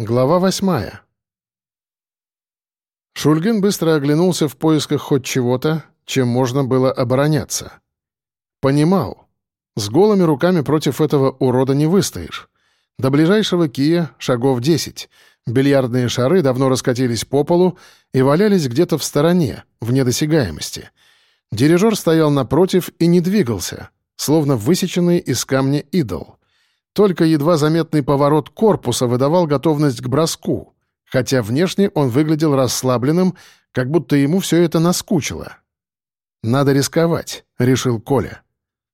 Глава восьмая. Шульгин быстро оглянулся в поисках хоть чего-то, чем можно было обороняться. Понимал. С голыми руками против этого урода не выстоишь. До ближайшего кия шагов десять. Бильярдные шары давно раскатились по полу и валялись где-то в стороне, в недосягаемости. Дирижер стоял напротив и не двигался, словно высеченный из камня идол. Только едва заметный поворот корпуса выдавал готовность к броску, хотя внешне он выглядел расслабленным, как будто ему все это наскучило. «Надо рисковать», — решил Коля.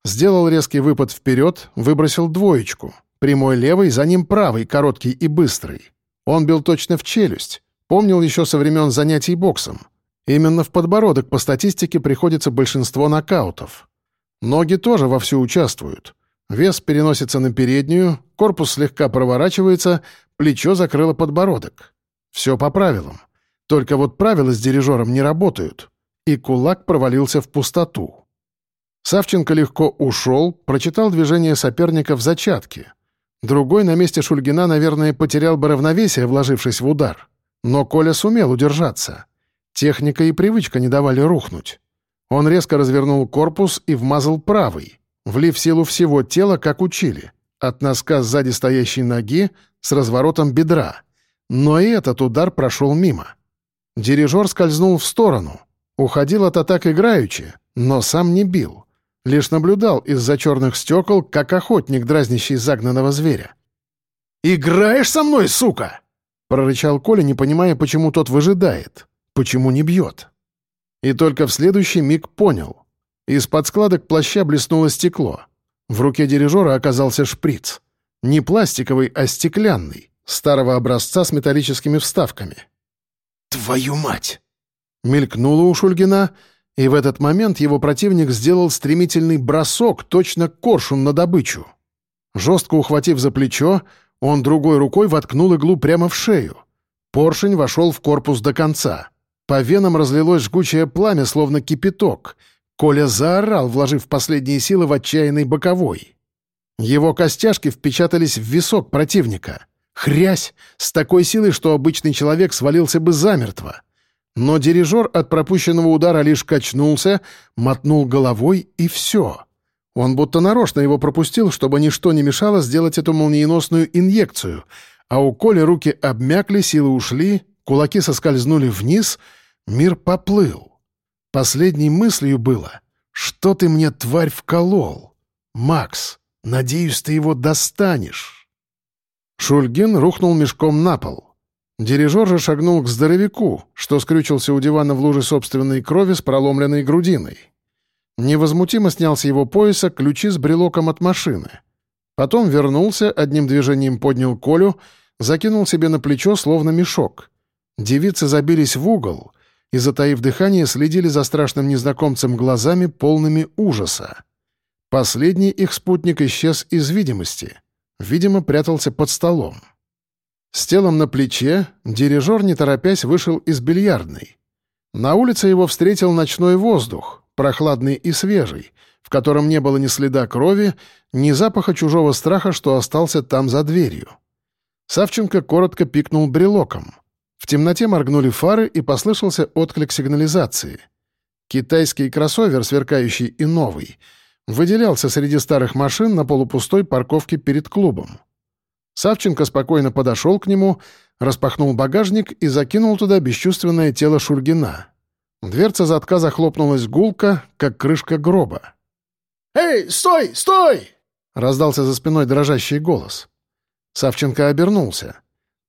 Сделал резкий выпад вперед, выбросил двоечку. Прямой левый, за ним правый, короткий и быстрый. Он бил точно в челюсть. Помнил еще со времен занятий боксом. Именно в подбородок по статистике приходится большинство нокаутов. Ноги тоже вовсю участвуют. Вес переносится на переднюю, корпус слегка проворачивается, плечо закрыло подбородок. Все по правилам. Только вот правила с дирижером не работают. И кулак провалился в пустоту. Савченко легко ушел, прочитал движение соперника в зачатке. Другой на месте Шульгина, наверное, потерял бы равновесие, вложившись в удар. Но Коля сумел удержаться. Техника и привычка не давали рухнуть. Он резко развернул корпус и вмазал правый — влив силу всего тела, как учили, от носка сзади стоящей ноги с разворотом бедра. Но и этот удар прошел мимо. Дирижер скользнул в сторону, уходил от атак играючи, но сам не бил. Лишь наблюдал из-за черных стекол, как охотник, дразнящий загнанного зверя. «Играешь со мной, сука!» — прорычал Коля, не понимая, почему тот выжидает, почему не бьет. И только в следующий миг понял. Из-под складок плаща блеснуло стекло. В руке дирижера оказался шприц. Не пластиковый, а стеклянный, старого образца с металлическими вставками. «Твою мать!» Мелькнуло у Шульгина, и в этот момент его противник сделал стремительный бросок точно коршун на добычу. Жестко ухватив за плечо, он другой рукой воткнул иглу прямо в шею. Поршень вошел в корпус до конца. По венам разлилось жгучее пламя, словно кипяток — Коля заорал, вложив последние силы в отчаянный боковой. Его костяшки впечатались в висок противника. Хрясь! С такой силой, что обычный человек свалился бы замертво. Но дирижер от пропущенного удара лишь качнулся, мотнул головой и все. Он будто нарочно его пропустил, чтобы ничто не мешало сделать эту молниеносную инъекцию, а у Коли руки обмякли, силы ушли, кулаки соскользнули вниз, мир поплыл. Последней мыслью было «Что ты мне, тварь, вколол? Макс, надеюсь, ты его достанешь». Шульгин рухнул мешком на пол. Дирижер же шагнул к здоровяку, что скрючился у дивана в луже собственной крови с проломленной грудиной. Невозмутимо снял с его пояса ключи с брелоком от машины. Потом вернулся, одним движением поднял Колю, закинул себе на плечо, словно мешок. Девицы забились в угол — и, затаив дыхание, следили за страшным незнакомцем глазами, полными ужаса. Последний их спутник исчез из видимости. Видимо, прятался под столом. С телом на плече дирижер, не торопясь, вышел из бильярдной. На улице его встретил ночной воздух, прохладный и свежий, в котором не было ни следа крови, ни запаха чужого страха, что остался там за дверью. Савченко коротко пикнул брелоком — в темноте моргнули фары и послышался отклик сигнализации. Китайский кроссовер, сверкающий и новый, выделялся среди старых машин на полупустой парковке перед клубом. Савченко спокойно подошел к нему, распахнул багажник и закинул туда бесчувственное тело Шульгина. Дверца задка захлопнулась гулко, как крышка гроба. «Эй, стой, стой!» — раздался за спиной дрожащий голос. Савченко обернулся.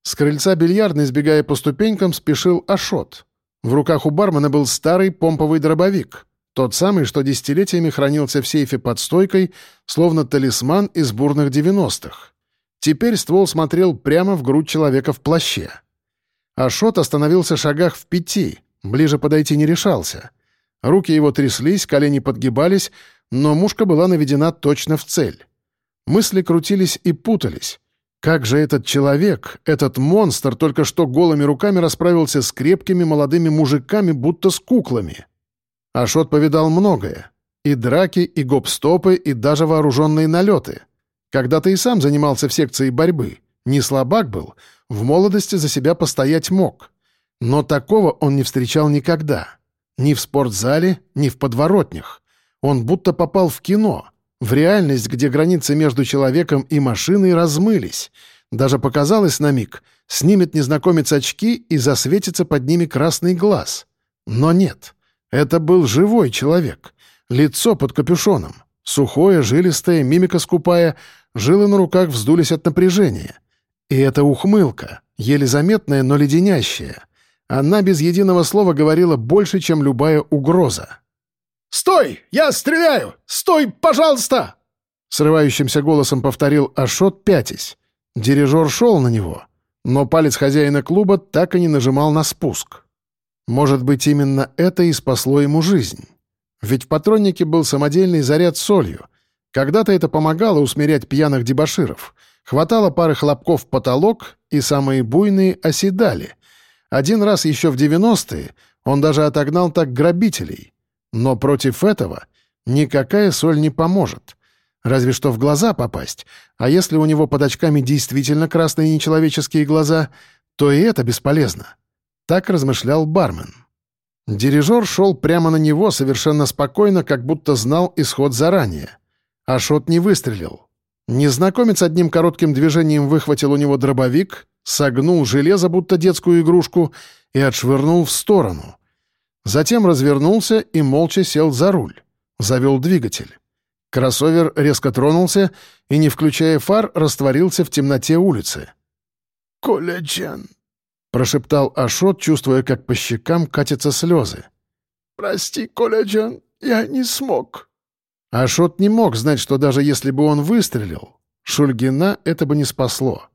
С крыльца бильярдной, сбегая по ступенькам, спешил Ашот. В руках у бармена был старый помповый дробовик. Тот самый, что десятилетиями хранился в сейфе под стойкой, словно талисман из бурных девяностых. Теперь ствол смотрел прямо в грудь человека в плаще. Ашот остановился в шагах в пяти, ближе подойти не решался. Руки его тряслись, колени подгибались, но мушка была наведена точно в цель. Мысли крутились и путались. Как же этот человек, этот монстр, только что голыми руками расправился с крепкими молодыми мужиками, будто с куклами? Ашот повидал многое. И драки, и гоп-стопы, и даже вооруженные налеты. Когда-то и сам занимался в секции борьбы. Не слабак был, в молодости за себя постоять мог. Но такого он не встречал никогда. Ни в спортзале, ни в подворотнях. Он будто попал в кино, в реальность, где границы между человеком и машиной размылись. Даже показалось на миг, снимет незнакомец очки и засветится под ними красный глаз. Но нет, это был живой человек. Лицо под капюшоном. Сухое, жилистое, мимика скупая, жилы на руках вздулись от напряжения. И эта ухмылка, еле заметная, но леденящая. Она без единого слова говорила больше, чем любая угроза. «Стой! Я стреляю! Стой, пожалуйста!» Срывающимся голосом повторил Ашот, пятясь. Дирижер шел на него, но палец хозяина клуба так и не нажимал на спуск. Может быть, именно это и спасло ему жизнь. Ведь в патроннике был самодельный заряд солью. Когда-то это помогало усмирять пьяных дебоширов. Хватало пары хлопков в потолок, и самые буйные оседали. Один раз еще в 90-е он даже отогнал так грабителей. Но против этого никакая соль не поможет. Разве что в глаза попасть. А если у него под очками действительно красные нечеловеческие глаза, то и это бесполезно. Так размышлял бармен. Дирижер шел прямо на него совершенно спокойно, как будто знал исход заранее. Ашот не выстрелил. Незнакомец одним коротким движением выхватил у него дробовик, согнул железо, будто детскую игрушку, и отшвырнул в сторону. Затем развернулся и молча сел за руль. Завел двигатель. Кроссовер резко тронулся и, не включая фар, растворился в темноте улицы. «Коляджан», прошептал Ашот, чувствуя, как по щекам катятся слезы. «Прости, Коляджан, я не смог». Ашот не мог знать, что даже если бы он выстрелил, Шульгина это бы не спасло.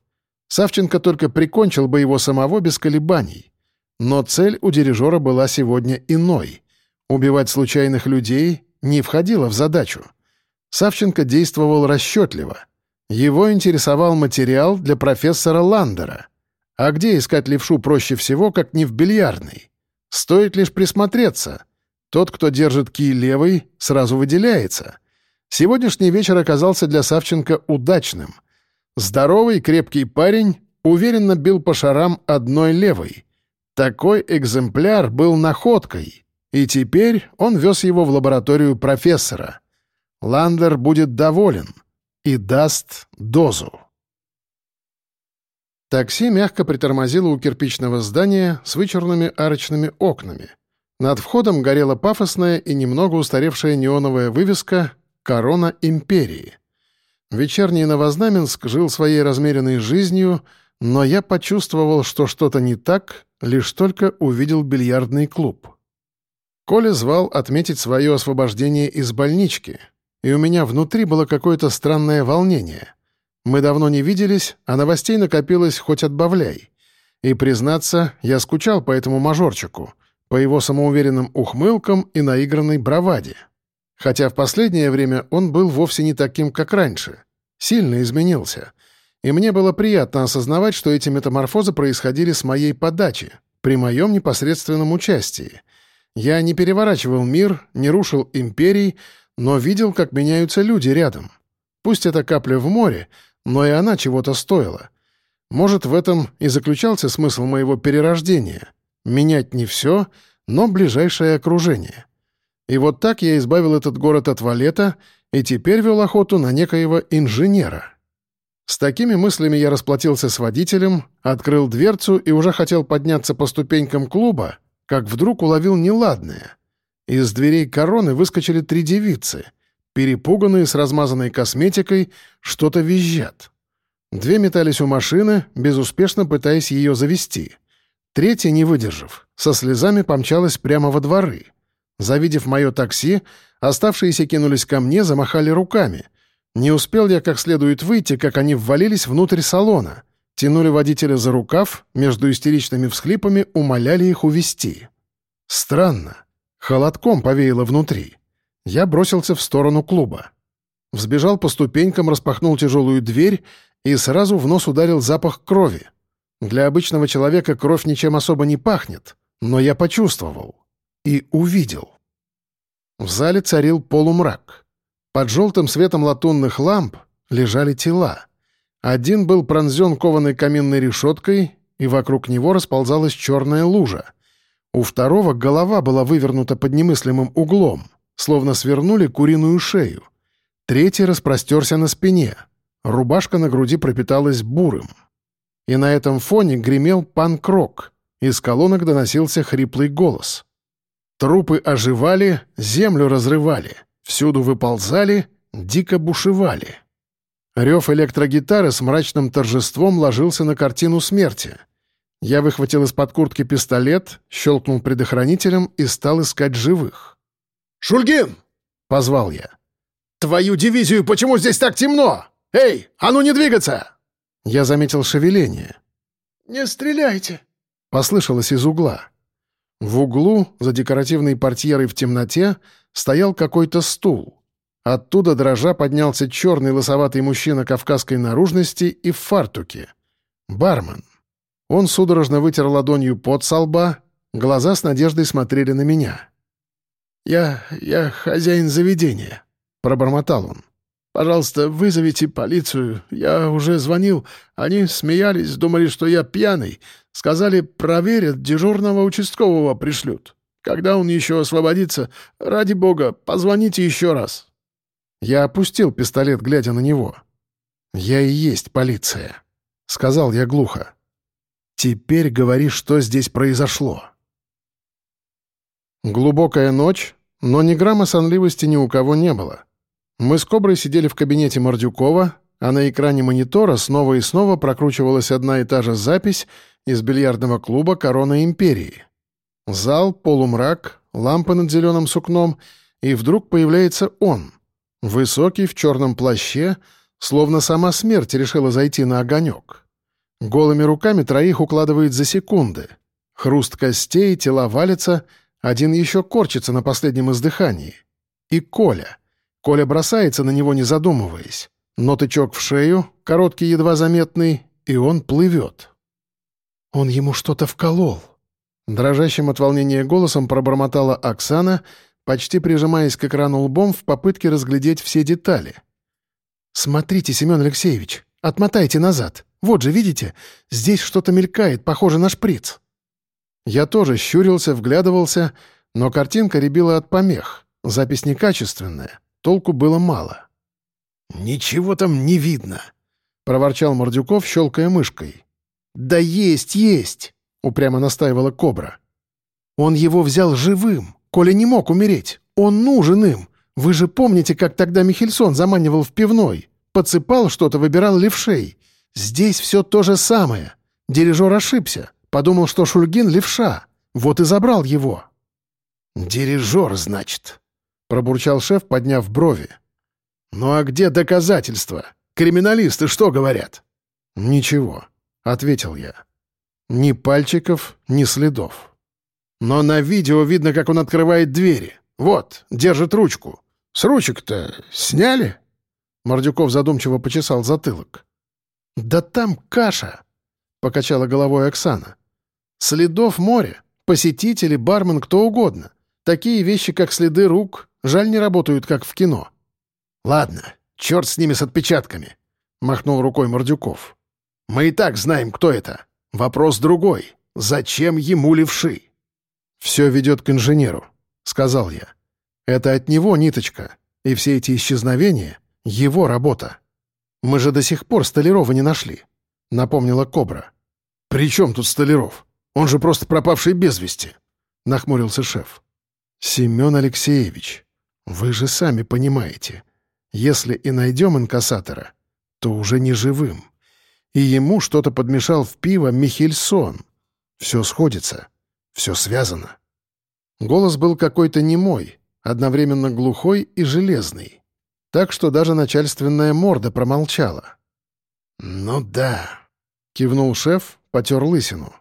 Савченко только прикончил бы его самого без колебаний. Но цель у дирижера была сегодня иной. Убивать случайных людей не входило в задачу. Савченко действовал расчетливо. Его интересовал материал для профессора Ландера. А где искать левшу проще всего, как не в бильярдной? Стоит лишь присмотреться. Тот, кто держит кий левый, сразу выделяется. Сегодняшний вечер оказался для Савченко удачным. Здоровый, крепкий парень уверенно бил по шарам одной левой. Такой экземпляр был находкой, и теперь он вез его в лабораторию профессора. Ландер будет доволен и даст дозу. Такси мягко притормозило у кирпичного здания с вычурными арочными окнами. Над входом горела пафосная и немного устаревшая неоновая вывеска «Корона Империи». Вечерний Новознаменск жил своей размеренной жизнью, но я почувствовал, что что-то не так, лишь только увидел бильярдный клуб. Коля звал отметить свое освобождение из больнички, и у меня внутри было какое-то странное волнение — мы давно не виделись, а новостей накопилось хоть отбавляй. И, признаться, я скучал по этому мажорчику, по его самоуверенным ухмылкам и наигранной браваде. Хотя в последнее время он был вовсе не таким, как раньше. Сильно изменился. И мне было приятно осознавать, что эти метаморфозы происходили с моей подачи, при моем непосредственном участии. Я не переворачивал мир, не рушил империй, но видел, как меняются люди рядом. Пусть это капля в море, но и она чего-то стоила. Может, в этом и заключался смысл моего перерождения — менять не все, но ближайшее окружение. И вот так я избавил этот город от валета и теперь вел охоту на некоего инженера. С такими мыслями я расплатился с водителем, открыл дверцу и уже хотел подняться по ступенькам клуба, как вдруг уловил неладное. Из дверей короны выскочили три девицы — Перепуганные, с размазанной косметикой, что-то визжат. Две метались у машины, безуспешно пытаясь ее завести. Третья, не выдержав, со слезами помчалась прямо во дворы. Завидев мое такси, оставшиеся кинулись ко мне, замахали руками. Не успел я как следует выйти, как они ввалились внутрь салона. Тянули водителя за рукав, между истеричными всхлипами умоляли их увести. Странно. Холодком повеяло внутри. Я бросился в сторону клуба. Взбежал по ступенькам, распахнул тяжелую дверь и сразу в нос ударил запах крови. Для обычного человека кровь ничем особо не пахнет, но я почувствовал и увидел. В зале царил полумрак. Под желтым светом латунных ламп лежали тела. Один был пронзен кованой каминной решеткой, и вокруг него расползалась черная лужа. У второго голова была вывернута под немыслимым углом, словно свернули куриную шею. Третий распростерся на спине. Рубашка на груди пропиталась бурым. И на этом фоне гремел панк-рок. Из колонок доносился хриплый голос. Трупы оживали, землю разрывали, всюду выползали, дико бушевали. Рев электрогитары с мрачным торжеством ложился на картину смерти. Я выхватил из-под куртки пистолет, щелкнул предохранителем и стал искать живых. «Шульгин!» — позвал я. «Твою дивизию, почему здесь так темно? Эй, а ну не двигаться!» Я заметил шевеление. «Не стреляйте!» — послышалось из угла. В углу, за декоративной портьерой в темноте, стоял какой-то стул. Оттуда дрожа поднялся черный лысоватый мужчина кавказской наружности и в фартуке. Бармен. Он судорожно вытер ладонью под со лба, глаза с надеждой смотрели на меня. «Я... я хозяин заведения», — пробормотал он. «Пожалуйста, вызовите полицию. Я уже звонил. Они смеялись, думали, что я пьяный. Сказали, проверят, дежурного участкового пришлют. Когда он еще освободится, ради бога, позвоните еще раз». Я опустил пистолет, глядя на него. «Я и есть полиция», — сказал я глухо. «Теперь говори, что здесь произошло». Глубокая ночь, но ни грамма сонливости ни у кого не было. Мы с Коброй сидели в кабинете Мордюкова, а на экране монитора снова и снова прокручивалась одна и та же запись из бильярдного клуба «Корона Империи». Зал, полумрак, лампа над зеленым сукном, и вдруг появляется он. Высокий, в черном плаще, словно сама смерть решила зайти на огонек. Голыми руками троих укладывает за секунды. Хруст костей, тела валятся, один еще корчится на последнем издыхании. И Коля. Коля бросается на него, не задумываясь. Но тычок в шею, короткий, едва заметный, и он плывет. Он ему что-то вколол. Дрожащим от волнения голосом пробормотала Оксана, почти прижимаясь к экрану лбом в попытке разглядеть все детали. «Смотрите, Семен Алексеевич, отмотайте назад. Вот же, видите, здесь что-то мелькает, похоже на шприц». Я тоже щурился, вглядывался, но картинка рябила от помех. Запись некачественная, толку было мало. «Ничего там не видно», — проворчал Мордюков, щелкая мышкой. «Да есть, есть!» — упрямо настаивала Кобра. «Он его взял живым. Коля не мог умереть. Он нужен им. Вы же помните, как тогда Михельсон заманивал в пивной? Подсыпал что-то, выбирал левшей. Здесь все то же самое. Дирижер ошибся. Подумал, что Шульгин — левша. Вот и забрал его». «Дирижер, значит», — пробурчал шеф, подняв брови. «Ну а где доказательства? Криминалисты что говорят?» «Ничего», — ответил я. «Ни пальчиков, ни следов». «Но на видео видно, как он открывает двери. Вот, держит ручку. С ручек-то сняли?» Мордюков задумчиво почесал затылок. «Да там каша!» — покачала головой Оксана. «Следов море. Посетители, бармен, кто угодно. Такие вещи, как следы рук, жаль, не работают, как в кино». «Ладно, черт с ними с отпечатками», — махнул рукой Мордюков. Мы и так знаем, кто это. Вопрос другой. Зачем ему левши?» «Все ведет к инженеру», — сказал я. «Это от него ниточка, и все эти исчезновения — его работа. Мы же до сих пор Столярова не нашли», — напомнила Кобра. «При чем тут Столяров? Он же просто пропавший без вести», — нахмурился шеф. «Семен Алексеевич, вы же сами понимаете, если и найдем инкассатора, то уже не живым и ему что-то подмешал в пиво Михельсон. Все сходится, все связано. Голос был какой-то немой, одновременно глухой и железный. Так что даже начальственная морда промолчала. «Ну да», — кивнул шеф, потер лысину.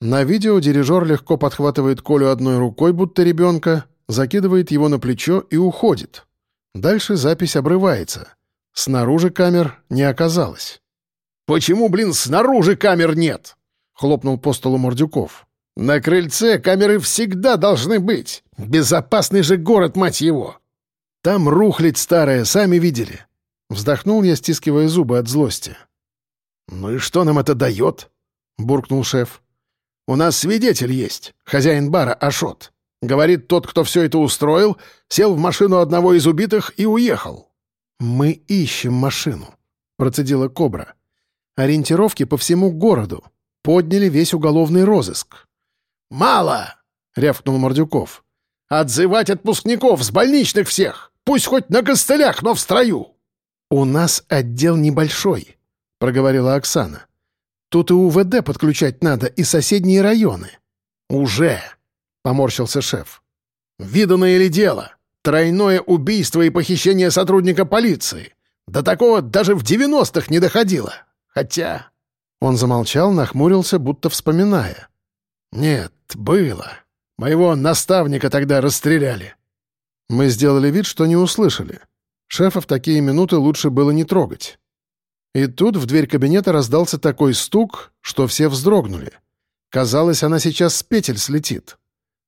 На видео дирижер легко подхватывает Колю одной рукой, будто ребенка, закидывает его на плечо и уходит. Дальше запись обрывается. Снаружи камер не оказалось. «Почему, блин, снаружи камер нет?» — хлопнул по столу Мордюков. «На крыльце камеры всегда должны быть. Безопасный же город, мать его!» «Там рухлядь старая, сами видели». Вздохнул я, стискивая зубы от злости. «Ну и что нам это дает?» — буркнул шеф. «У нас свидетель есть, хозяин бара Ашот. Говорит, тот, кто все это устроил, сел в машину одного из убитых и уехал». «Мы ищем машину», — процедила Кобра. «Ориентировки по всему городу. Подняли весь уголовный розыск». «Мало!» — рявкнул Мордюков. «Отзывать отпускников с больничных всех! Пусть хоть на костылях, но в строю!» «У нас отдел небольшой», — проговорила Оксана. «Тут и УВД подключать надо, и соседние районы». «Уже!» — поморщился шеф. «Виданное ли дело? Тройное убийство и похищение сотрудника полиции. До такого даже в девяностых не доходило. Хотя...» Он замолчал, нахмурился, будто вспоминая. «Нет, было. Моего наставника тогда расстреляли». Мы сделали вид, что не услышали. Шефа в такие минуты лучше было не трогать. И тут в дверь кабинета раздался такой стук, что все вздрогнули. Казалось, она сейчас с петель слетит.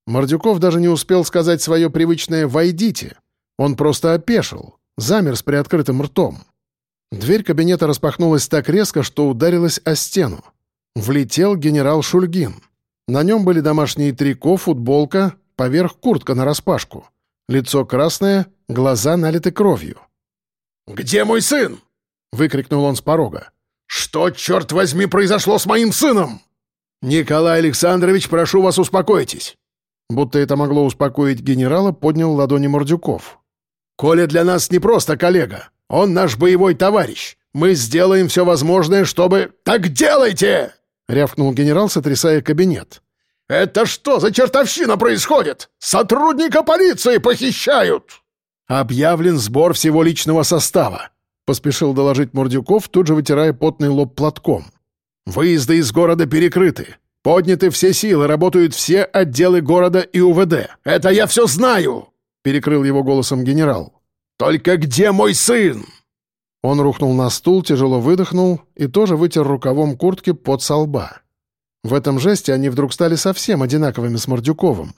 Мордюков даже не успел сказать свое привычное «войдите». Он просто опешил, замер с приоткрытым ртом. Дверь кабинета распахнулась так резко, что ударилась о стену. Влетел генерал Шульгин. На нем были домашние трико, футболка, поверх куртка нараспашку. Лицо красное, глаза налиты кровью. «Где мой сын?» — выкрикнул он с порога. «Что, черт возьми, произошло с моим сыном?» «Николай Александрович, прошу вас, успокойтесь». Будто это могло успокоить генерала, поднял ладони Мордюков. «Коля для нас не просто коллега. Он наш боевой товарищ. Мы сделаем все возможное, чтобы... Так делайте!» — рявкнул генерал, сотрясая кабинет. «Это что за чертовщина происходит? Сотрудника полиции похищают!» «Объявлен сбор всего личного состава», — поспешил доложить Мордюков, тут же вытирая потный лоб платком. «Выезды из города перекрыты. Подняты все силы, работают все отделы города и УВД. Это я все знаю!» — перекрыл его голосом генерал. «Только где мой сын?» Он рухнул на стул, тяжело выдохнул и тоже вытер рукавом куртки под со лба. В этом жесте они вдруг стали совсем одинаковыми с Мордюковым.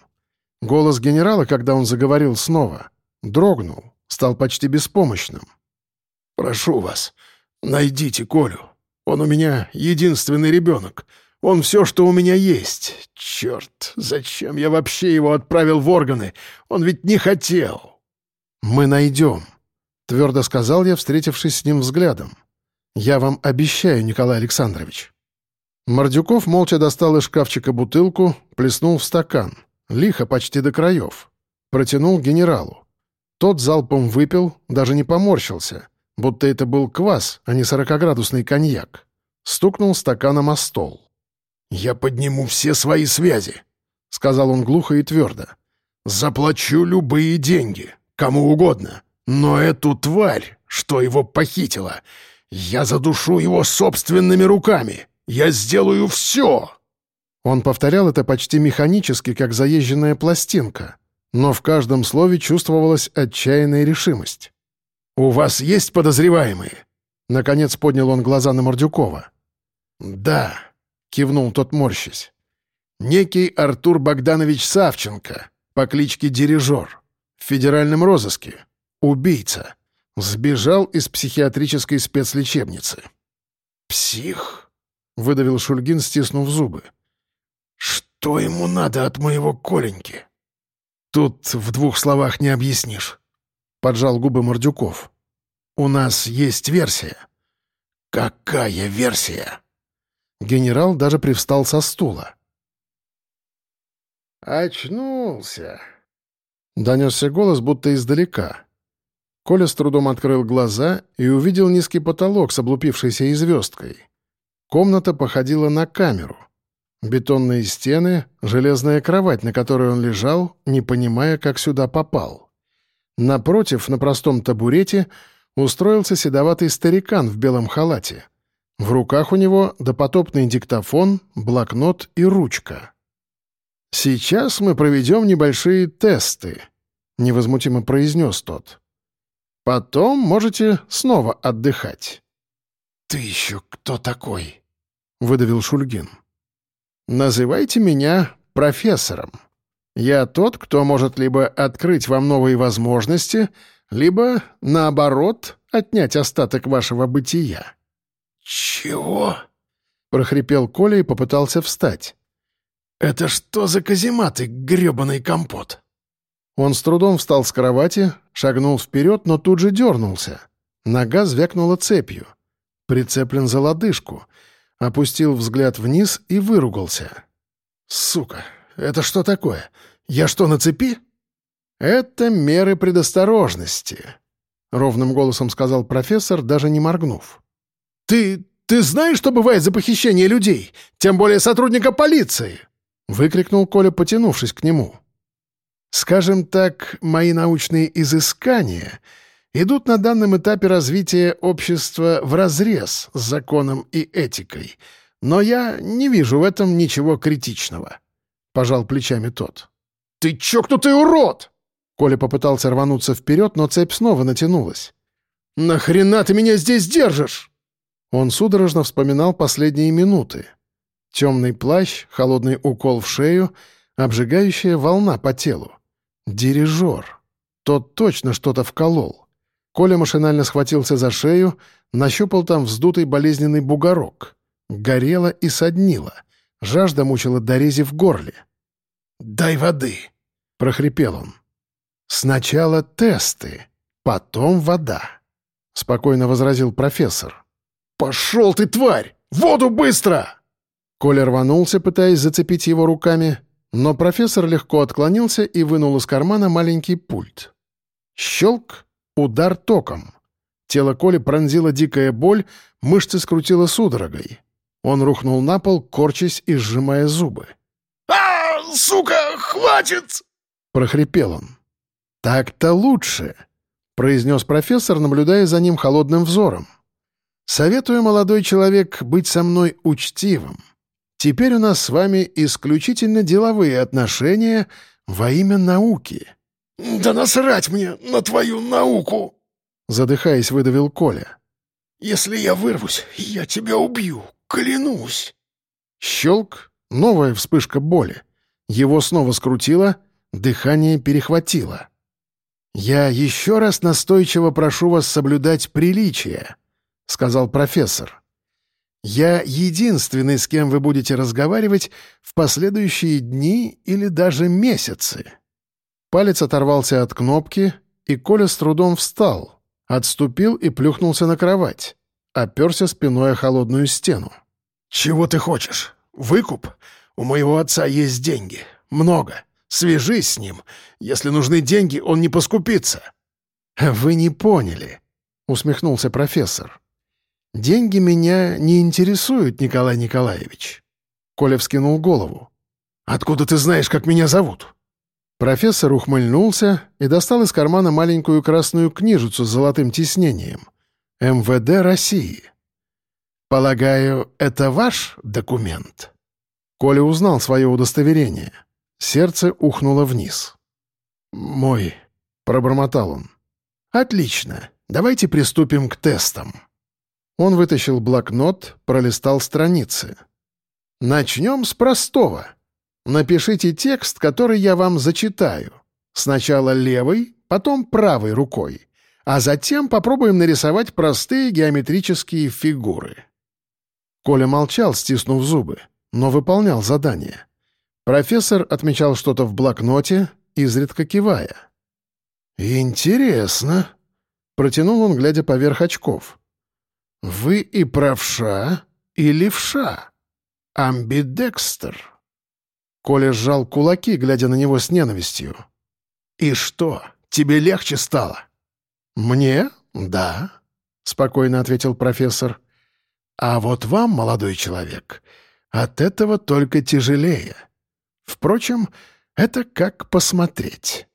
Голос генерала, когда он заговорил снова, дрогнул, стал почти беспомощным. «Прошу вас, найдите Колю. Он у меня единственный ребенок. Он все, что у меня есть. Черт, зачем я вообще его отправил в органы? Он ведь не хотел». «Мы найдем», — твердо сказал я, встретившись с ним взглядом. «Я вам обещаю, Николай Александрович». Мордюков молча достал из шкафчика бутылку, плеснул в стакан, лихо почти до краев. Протянул генералу. Тот залпом выпил, даже не поморщился, будто это был квас, а не сорокоградусный коньяк. Стукнул стаканом о стол. «Я подниму все свои связи», — сказал он глухо и твердо. «Заплачу любые деньги, кому угодно. Но эту тварь, что его похитила, я задушу его собственными руками. Я сделаю все!» Он повторял это почти механически, как заезженная пластинка, но в каждом слове чувствовалась отчаянная решимость. «У вас есть подозреваемые?» Наконец поднял он глаза на Мордюкова. «Да», — кивнул тот морщись. «Некий Артур Богданович Савченко по кличке Дирижер в федеральном розыске. Убийца. Сбежал из психиатрической спецлечебницы». «Псих?» — выдавил Шульгин, стиснув зубы. «Что ему надо от моего Коленьки?» «Тут в двух словах не объяснишь», — поджал губы Мордюков. «У нас есть версия». «Какая версия?» Генерал даже привстал со стула. «Очнулся», — донесся голос будто издалека. Коля с трудом открыл глаза и увидел низкий потолок с облупившейся и. Комната походила на камеру. Бетонные стены, железная кровать, на которой он лежал, не понимая, как сюда попал. Напротив, на простом табурете, устроился седоватый старикан в белом халате. В руках у него допотопный диктофон, блокнот и ручка. «Сейчас мы проведем небольшие тесты», — невозмутимо произнес тот. «Потом можете снова отдыхать». «Ты еще кто такой?» — выдавил Шульгин. «Называйте меня профессором. Я тот, кто может либо открыть вам новые возможности, либо, наоборот, отнять остаток вашего бытия». «Чего?» — прохрипел Коля и попытался встать. «Это что за казематы, грёбаный компот?» Он с трудом встал с кровати, шагнул вперед, но тут же дернулся. Нога звякнула цепью. Прицеплен за лодыжку. Опустил взгляд вниз и выругался. «Сука, это что такое? Я что, на цепи?» «Это меры предосторожности», — ровным голосом сказал профессор, даже не моргнув. «Ты... ты знаешь, что бывает за похищение людей? Тем более сотрудника полиции!» — выкрикнул Коля, потянувшись к нему. «Скажем так, мои научные изыскания идут на данном этапе развития общества вразрез с законом и этикой, но я не вижу в этом ничего критичного», — пожал плечами тот. «Ты чокнутый урод!» Коля попытался рвануться вперед, но цепь снова натянулась. «Нахрена ты меня здесь держишь?» Он судорожно вспоминал последние минуты. Темный плащ, холодный укол в шею, обжигающая волна по телу. Дирижер. Тот точно что-то вколол. Коля машинально схватился за шею, нащупал там вздутый болезненный бугорок. Горело и соднило. Жажда мучила дорези в горле. «Дай воды!» — прохрипел он. «Сначала тесты, потом вода», — спокойно возразил профессор. «Пошел ты, тварь! Воду быстро!» Коля рванулся, пытаясь зацепить его руками, но профессор легко отклонился и вынул из кармана маленький пульт. Щелк, удар током. Тело Коли пронзила дикая боль, мышцы скрутило судорогой. Он рухнул на пол, корчась и сжимая зубы. «А, сука, хватит!» — прохрипел он. «Так-то лучше», — произнес профессор, наблюдая за ним холодным взором. «Советую, молодой человек, быть со мной учтивым. Теперь у нас с вами исключительно деловые отношения во имя науки». «Да насрать мне на твою науку!» Задыхаясь, выдавил Коля. «Если я вырвусь, я тебя убью, клянусь!» Щелк, новая вспышка боли. Его снова скрутило, дыхание перехватило. «Я еще раз настойчиво прошу вас соблюдать приличие», — сказал профессор. «Я единственный, с кем вы будете разговаривать в последующие дни или даже месяцы». Палец оторвался от кнопки, и Коля с трудом встал, отступил и плюхнулся на кровать, оперся спиной о холодную стену. «Чего ты хочешь? Выкуп? У моего отца есть деньги. Много. Свяжись с ним. Если нужны деньги, он не поскупится». «Вы не поняли», — усмехнулся профессор. «Деньги меня не интересуют, Николай Николаевич». Коля вскинул голову. «Откуда ты знаешь, как меня зовут?» Профессор ухмыльнулся и достал из кармана маленькую красную книжицу с золотым тиснением. «МВД России». «Полагаю, это ваш документ?» Коля узнал свое удостоверение. Сердце ухнуло вниз. «Мой», — пробормотал он. «Отлично. Давайте приступим к тестам». Он вытащил блокнот, пролистал страницы. «Начнем с простого. Напишите текст, который я вам зачитаю. Сначала левой, потом правой рукой, а затем попробуем нарисовать простые геометрические фигуры». Коля молчал, стиснув зубы, но выполнял задание. Профессор отмечал что-то в блокноте, изредка кивая. «Интересно», — протянул он, глядя поверх очков. «Вы и правша, и левша. Амбидекстер». Коля сжал кулаки, глядя на него с ненавистью. «И что, тебе легче стало?» «Мне? Да», — спокойно ответил профессор. «А вот вам, молодой человек, от этого только тяжелее». Впрочем, это как посмотреть.